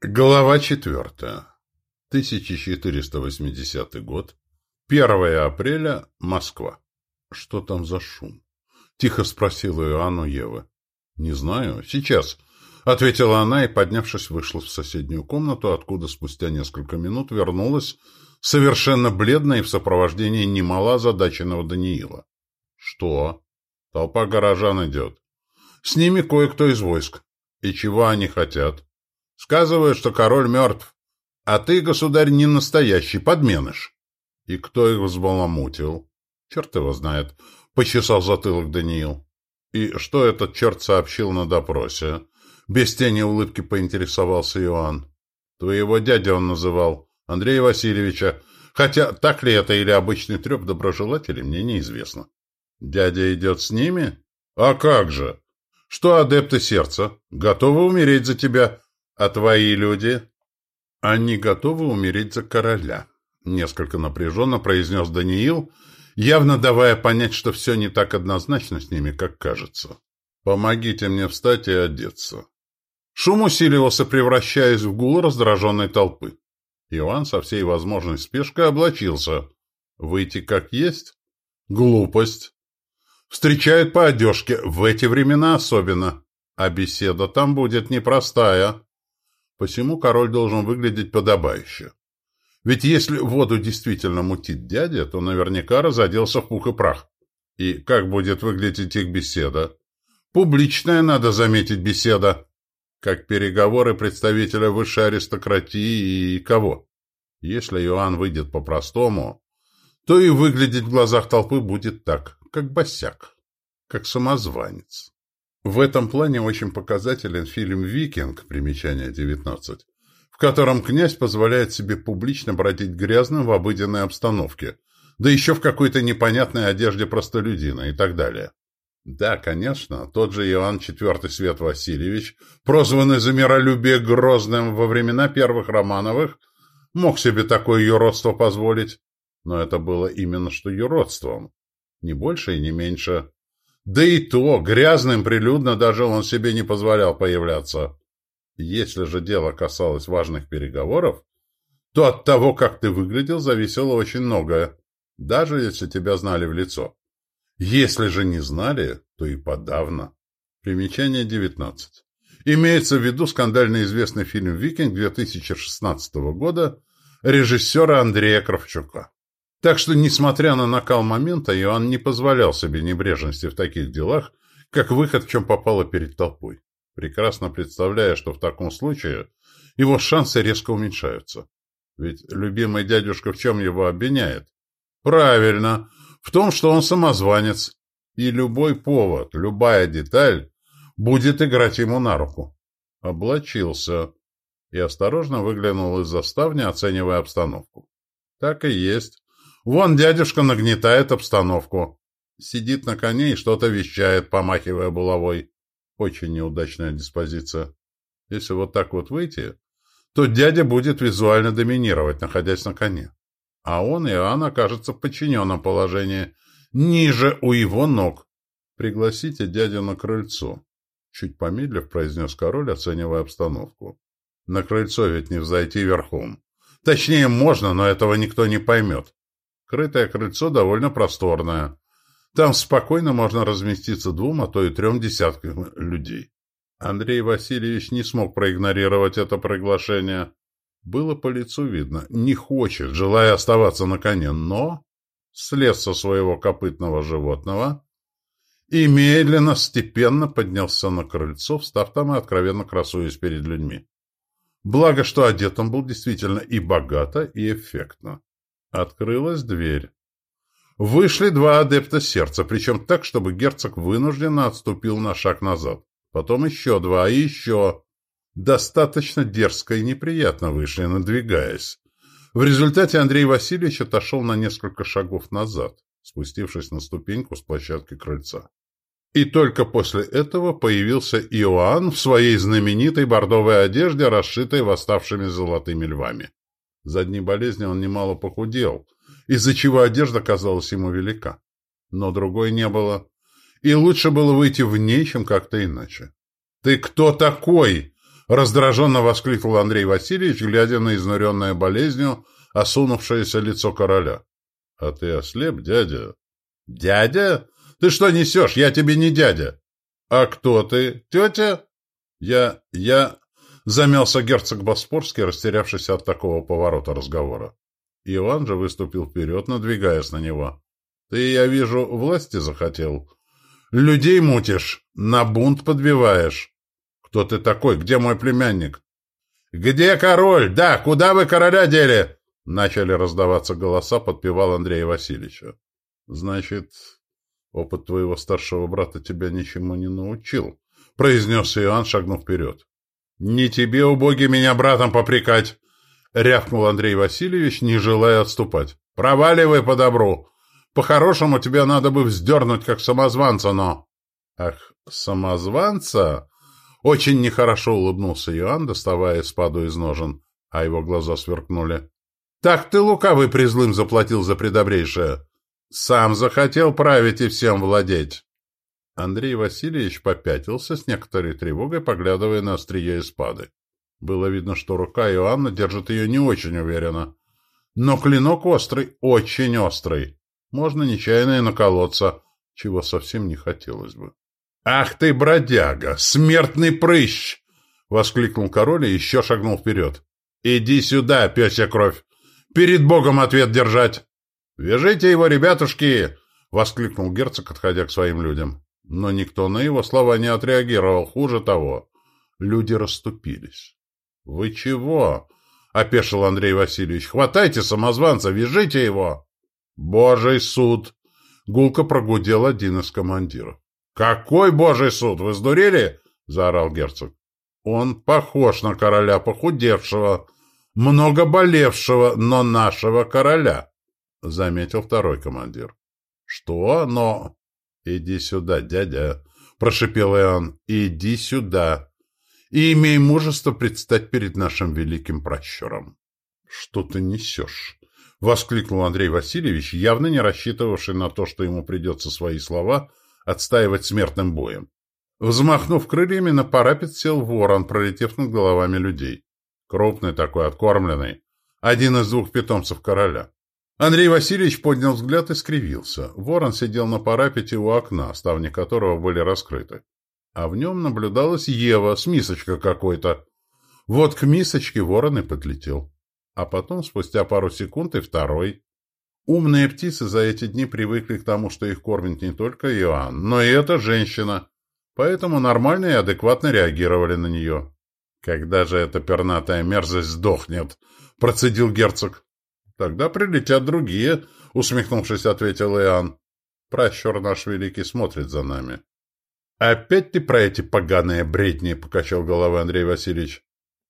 Глава четвертая. 1480 год. 1 апреля. Москва. Что там за шум? Тихо спросила Иоанну Евы. Не знаю. Сейчас. Ответила она и, поднявшись, вышла в соседнюю комнату, откуда спустя несколько минут вернулась, совершенно бледная и в сопровождении немало озадаченного Даниила. Что? Толпа горожан идет. С ними кое-кто из войск. И чего они хотят? Сказывают, что король мертв, а ты, государь, не настоящий, подменыш. И кто их взбаламутил? Черт его знает, — почесал затылок Даниил. И что этот черт сообщил на допросе? Без тени улыбки поинтересовался Иоанн. Твоего дядя он называл, Андрея Васильевича, хотя так ли это или обычный треп доброжелателей, мне неизвестно. Дядя идет с ними? А как же? Что адепты сердца? Готовы умереть за тебя, а твои люди? Они готовы умереть за короля, несколько напряженно произнес Даниил, явно давая понять, что все не так однозначно с ними, как кажется. Помогите мне встать и одеться. Шум усиливался, превращаясь в гул раздраженной толпы. Иван со всей возможной спешкой облачился. Выйти как есть? Глупость. Встречают по одежке, в эти времена особенно. А беседа там будет непростая. Посему король должен выглядеть подобающе. Ведь если воду действительно мутит дядя, то наверняка разоделся в пух и прах. И как будет выглядеть их беседа? Публичная, надо заметить, беседа. Как переговоры представителя высшей аристократии и кого? Если Иоанн выйдет по-простому, то и выглядеть в глазах толпы будет так, как босяк, как самозванец. В этом плане очень показателен фильм «Викинг», примечание 19, в котором князь позволяет себе публично бродить грязным в обыденной обстановке, да еще в какой-то непонятной одежде простолюдина и так далее. Да, конечно, тот же Иоанн IV Свет Васильевич, прозванный за миролюбие Грозным во времена первых Романовых, мог себе такое юродство позволить, но это было именно что юродством, не больше и не меньше. Да и то, грязным прилюдно даже он себе не позволял появляться. Если же дело касалось важных переговоров, то от того, как ты выглядел, зависело очень многое, даже если тебя знали в лицо. Если же не знали, то и подавно. Примечание 19. Имеется в виду скандально известный фильм «Викинг» 2016 года режиссера Андрея Кравчука. Так что, несмотря на накал момента, Иоанн не позволял себе небрежности в таких делах, как выход в чем попало перед толпой, прекрасно представляя, что в таком случае его шансы резко уменьшаются. Ведь любимый дядюшка в чем его обвиняет? Правильно, в том, что он самозванец, и любой повод, любая деталь будет играть ему на руку. Облачился и осторожно выглянул из заставни, оценивая обстановку. Так и есть. Вон дядюшка нагнетает обстановку. Сидит на коне и что-то вещает, помахивая булавой. Очень неудачная диспозиция. Если вот так вот выйти, то дядя будет визуально доминировать, находясь на коне. А он, Иоанн, окажется в подчиненном положении, ниже у его ног. Пригласите дядю на крыльцо. Чуть помедлив, произнес король, оценивая обстановку. На крыльцо ведь не взойти верхом. Точнее, можно, но этого никто не поймет. Крытое крыльцо довольно просторное. Там спокойно можно разместиться двум, а то и трем десяткам людей. Андрей Васильевич не смог проигнорировать это приглашение. Было по лицу видно. Не хочет, желая оставаться на коне, но слез со своего копытного животного и медленно, степенно поднялся на крыльцо, встав там и откровенно красуясь перед людьми. Благо, что одет он был действительно и богато, и эффектно. Открылась дверь. Вышли два адепта сердца, причем так, чтобы герцог вынужденно отступил на шаг назад. Потом еще два, и еще. Достаточно дерзко и неприятно вышли, надвигаясь. В результате Андрей Васильевич отошел на несколько шагов назад, спустившись на ступеньку с площадки крыльца. И только после этого появился Иоанн в своей знаменитой бордовой одежде, расшитой восставшими золотыми львами. За дни болезни он немало похудел, из-за чего одежда казалась ему велика. Но другой не было. И лучше было выйти в ней, чем как-то иначе. «Ты кто такой?» Раздраженно воскликнул Андрей Васильевич, глядя на изнуренное болезнью осунувшееся лицо короля. — А ты ослеп, дядя? — Дядя? Ты что несешь? Я тебе не дядя. — А кто ты? Тетя? — Я... я... Замялся герцог Боспорский, растерявшийся от такого поворота разговора. Иван же выступил вперед, надвигаясь на него. — Ты, я вижу, власти захотел. Людей мутишь, на бунт подбиваешь. Кто ты такой? Где мой племянник? — Где король? Да, куда вы короля дели? Начали раздаваться голоса, подпевал Андрея Васильевича. — Значит, опыт твоего старшего брата тебя ничему не научил, — произнес Иоанн, шагнув вперед. — Не тебе, убогий, меня братом попрекать! — рявкнул Андрей Васильевич, не желая отступать. — Проваливай по добру! По-хорошему тебе надо бы вздернуть, как самозванца, но... — Ах, самозванца? Очень нехорошо улыбнулся Иоанн, доставая спаду из ножен, а его глаза сверкнули. Так ты, лукавый призлым, заплатил за предобрейшее. Сам захотел править и всем владеть. Андрей Васильевич попятился с некоторой тревогой, поглядывая на острие спады. Было видно, что рука Иоанна держит ее не очень уверенно. Но клинок острый, очень острый. Можно нечаянно и наколоться, чего совсем не хотелось бы. «Ах ты, бродяга! Смертный прыщ!» — воскликнул король и еще шагнул вперед. «Иди сюда, пёсья кровь! Перед Богом ответ держать!» «Вяжите его, ребятушки!» — воскликнул герцог, отходя к своим людям. Но никто на его слова не отреагировал. Хуже того, люди расступились. «Вы чего?» — опешил Андрей Васильевич. «Хватайте самозванца, вяжите его!» «Божий суд!» — гулко прогудел один из командиров. «Какой божий суд? Вы сдурели?» — заорал герцог. «Он похож на короля похудевшего, много болевшего, но нашего короля», — заметил второй командир. «Что? Но...» «Иди сюда, дядя», — прошипел Иоанн. «Иди сюда и имей мужество предстать перед нашим великим пращуром». «Что ты несешь?» — воскликнул Андрей Васильевич, явно не рассчитывавший на то, что ему придется свои слова отстаивать смертным боем. Взмахнув крыльями, на парапет сел ворон, пролетев над головами людей. Крупный такой, откормленный. Один из двух питомцев короля. Андрей Васильевич поднял взгляд и скривился. Ворон сидел на парапете у окна, ставни которого были раскрыты. А в нем наблюдалась Ева с мисочкой какой-то. Вот к мисочке ворон и подлетел. А потом, спустя пару секунд, и второй. Умные птицы за эти дни привыкли к тому, что их кормит не только Иоанн, но и эта женщина. Поэтому нормально и адекватно реагировали на нее. «Когда же эта пернатая мерзость сдохнет?» — процедил герцог. «Тогда прилетят другие», — усмехнувшись, ответил Иоанн. «Пращур наш великий смотрит за нами». «Опять ты про эти поганые бредни?» — покачал головой Андрей Васильевич.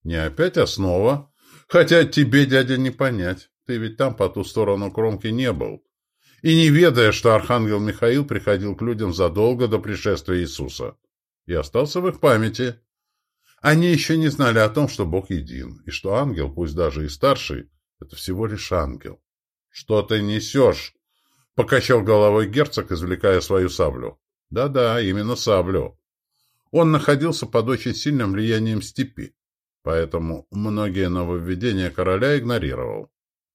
«Не опять, а снова. Хотя тебе, дядя, не понять. Ты ведь там по ту сторону кромки не был. И не ведая, что архангел Михаил приходил к людям задолго до пришествия Иисуса. И остался в их памяти. Они еще не знали о том, что Бог един, и что ангел, пусть даже и старший, это всего лишь ангел. «Что ты несешь?» — покачал головой герцог, извлекая свою саблю. «Да-да, именно саблю». Он находился под очень сильным влиянием степи, поэтому многие нововведения короля игнорировал.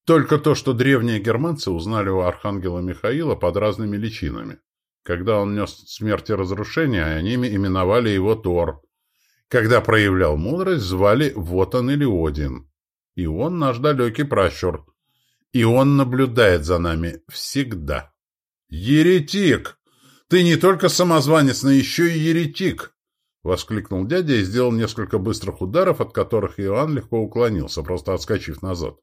Только то, что древние германцы узнали у архангела Михаила под разными личинами. Когда он нес смерть и разрушение, они именовали его Тор. Когда проявлял мудрость, звали Вотан или Один. И он наш далекий пращур. И он наблюдает за нами всегда. «Еретик! Ты не только самозванец, но еще и еретик!» — воскликнул дядя и сделал несколько быстрых ударов, от которых Иоанн легко уклонился, просто отскочив назад.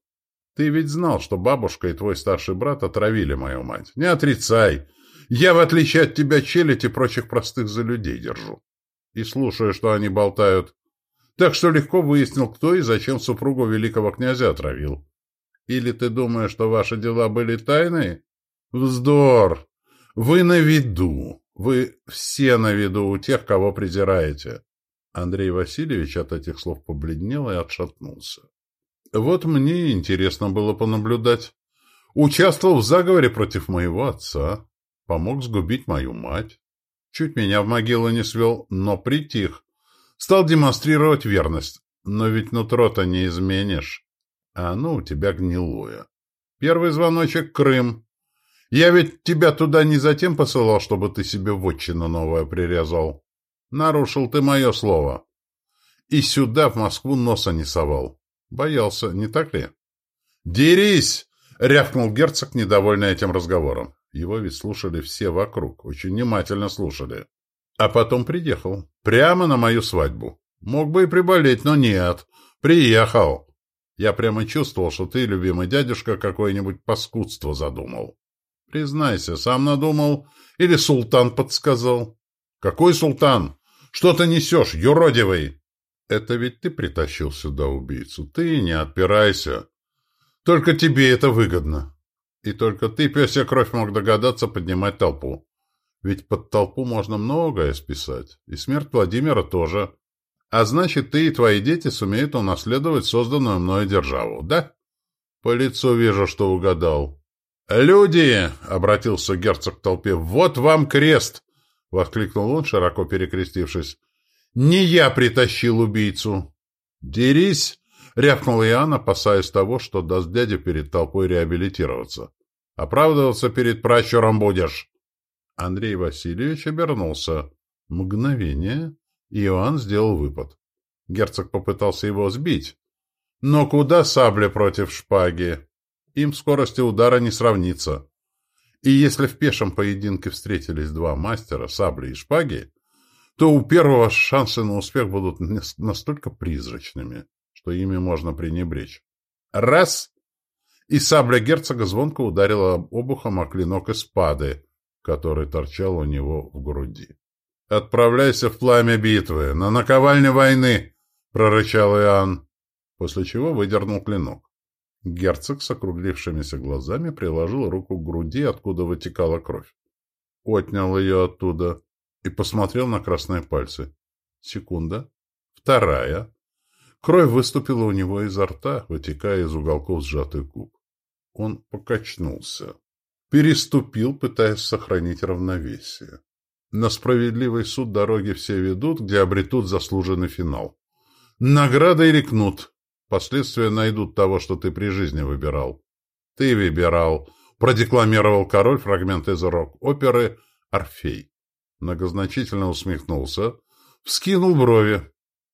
Ты ведь знал, что бабушка и твой старший брат отравили мою мать. Не отрицай. Я, в отличие от тебя, челядь и прочих простых за людей держу. И слушаю, что они болтают. Так что легко выяснил, кто и зачем супругу великого князя отравил. Или ты думаешь, что ваши дела были тайны? Вздор! Вы на виду. Вы все на виду у тех, кого презираете. Андрей Васильевич от этих слов побледнел и отшатнулся. Вот мне интересно было понаблюдать. Участвовал в заговоре против моего отца. Помог сгубить мою мать. Чуть меня в могилу не свел, но притих. Стал демонстрировать верность. Но ведь нутро-то не изменишь. А оно у тебя гнилое. Первый звоночек — Крым. Я ведь тебя туда не затем посылал, чтобы ты себе вотчину новое прирезал. Нарушил ты мое слово. И сюда, в Москву, носа не совал. Боялся, не так ли? «Дерись!» — рявкнул герцог, недовольный этим разговором. Его ведь слушали все вокруг, очень внимательно слушали. А потом приехал. Прямо на мою свадьбу. Мог бы и приболеть, но нет. Приехал. Я прямо чувствовал, что ты, любимый дядюшка, какое-нибудь паскудство задумал. Признайся, сам надумал или султан подсказал? Какой султан? Что ты несешь, юродивый? Это ведь ты притащил сюда убийцу. Ты не отпирайся. Только тебе это выгодно. И только ты, пёсья кровь, мог догадаться поднимать толпу. Ведь под толпу можно многое списать. И смерть Владимира тоже. А значит, ты и твои дети сумеют унаследовать созданную мною державу, да? По лицу вижу, что угадал. «Люди!» — обратился герцог к толпе. «Вот вам крест!» — воскликнул он, широко перекрестившись. «Не я притащил убийцу!» «Дерись!» — рявкнул Иоанн, опасаясь того, что даст дяде перед толпой реабилитироваться. «Оправдываться перед пращуром будешь!» Андрей Васильевич обернулся. Мгновение. Иоанн сделал выпад. Герцог попытался его сбить. Но куда сабли против шпаги? Им скорости удара не сравнится. И если в пешем поединке встретились два мастера, сабли и шпаги, то у первого шансы на успех будут настолько призрачными, что ими можно пренебречь. Раз! И сабля герцога звонко ударила обухом о клинок из спады, который торчал у него в груди. «Отправляйся в пламя битвы, на наковальне войны!» — прорычал Иоанн, после чего выдернул клинок. Герцог с округлившимися глазами приложил руку к груди, откуда вытекала кровь. Отнял ее оттуда и посмотрел на красные пальцы. Секунда. Вторая. Кровь выступила у него изо рта, вытекая из уголков сжатых губ. Он покачнулся. Переступил, пытаясь сохранить равновесие. На справедливый суд дороги все ведут, где обретут заслуженный финал. Награда или кнут. Последствия найдут того, что ты при жизни выбирал. Ты выбирал. Продекламировал король фрагмент из рок-оперы «Орфей». Многозначительно усмехнулся, вскинул брови.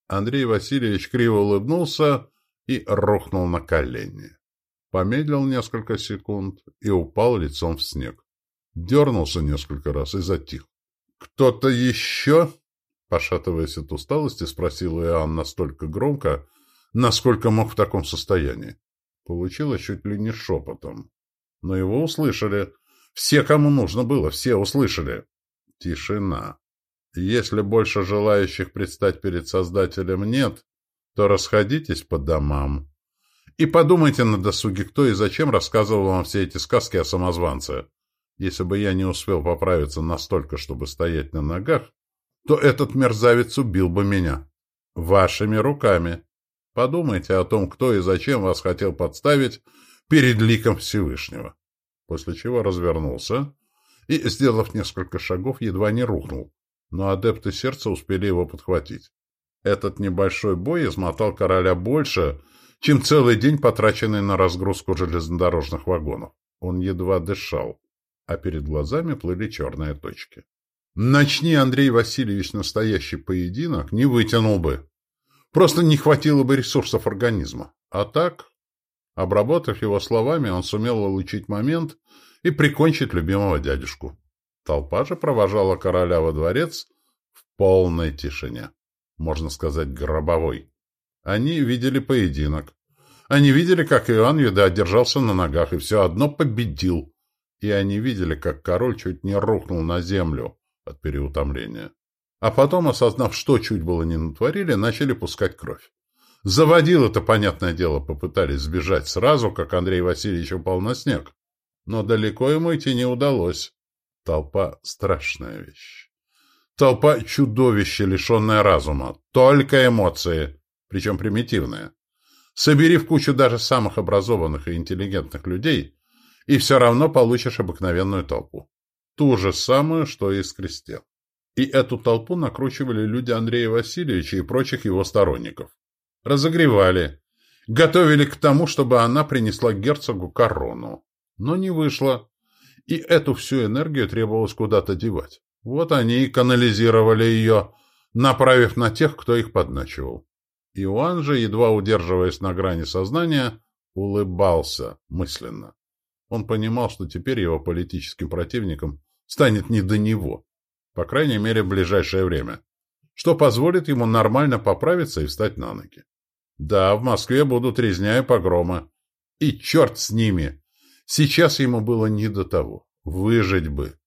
Андрей Васильевич криво улыбнулся и рухнул на колени. Помедлил несколько секунд и упал лицом в снег. Дернулся несколько раз и затих. «Кто-то еще?» Пошатываясь от усталости, спросил Иоанн настолько громко, насколько мог в таком состоянии. Получилось чуть ли не шепотом. Но его услышали. Все, кому нужно было, все услышали. Тишина. Если больше желающих предстать перед Создателем нет, то расходитесь по домам. И подумайте на досуге, кто и зачем рассказывал вам все эти сказки о самозванце. Если бы я не успел поправиться настолько, чтобы стоять на ногах, то этот мерзавец убил бы меня. Вашими руками. Подумайте о том, кто и зачем вас хотел подставить перед ликом Всевышнего. После чего развернулся и, сделав несколько шагов, едва не рухнул, но адепты сердца успели его подхватить. Этот небольшой бой измотал короля больше, чем целый день, потраченный на разгрузку железнодорожных вагонов. Он едва дышал а перед глазами плыли черные точки. Начни Андрей Васильевич настоящий поединок, не вытянул бы. Просто не хватило бы ресурсов организма. А так, обработав его словами, он сумел улучшить момент и прикончить любимого дядюшку. Толпа же провожала короля во дворец в полной тишине. Можно сказать, гробовой. Они видели поединок. Они видели, как Иоанн Юда держался на ногах и все одно победил и они видели, как король чуть не рухнул на землю от переутомления. А потом, осознав, что чуть было не натворили, начали пускать кровь. Заводил это, понятное дело, попытались сбежать сразу, как Андрей Васильевич упал на снег. Но далеко ему идти не удалось. Толпа — страшная вещь. Толпа — чудовище, лишенное разума. Только эмоции, причем примитивные. Собери в кучу даже самых образованных и интеллигентных людей, и все равно получишь обыкновенную толпу. Ту же самую, что и с крестел. И эту толпу накручивали люди Андрея Васильевича и прочих его сторонников. Разогревали. Готовили к тому, чтобы она принесла герцогу корону. Но не вышло. И эту всю энергию требовалось куда-то девать. Вот они и канализировали ее, направив на тех, кто их подначивал. Иоанн же, едва удерживаясь на грани сознания, улыбался мысленно. Он понимал, что теперь его политическим противником станет не до него, по крайней мере, в ближайшее время, что позволит ему нормально поправиться и встать на ноги. Да, в Москве будут резня и погромы. И черт с ними! Сейчас ему было не до того. Выжить бы.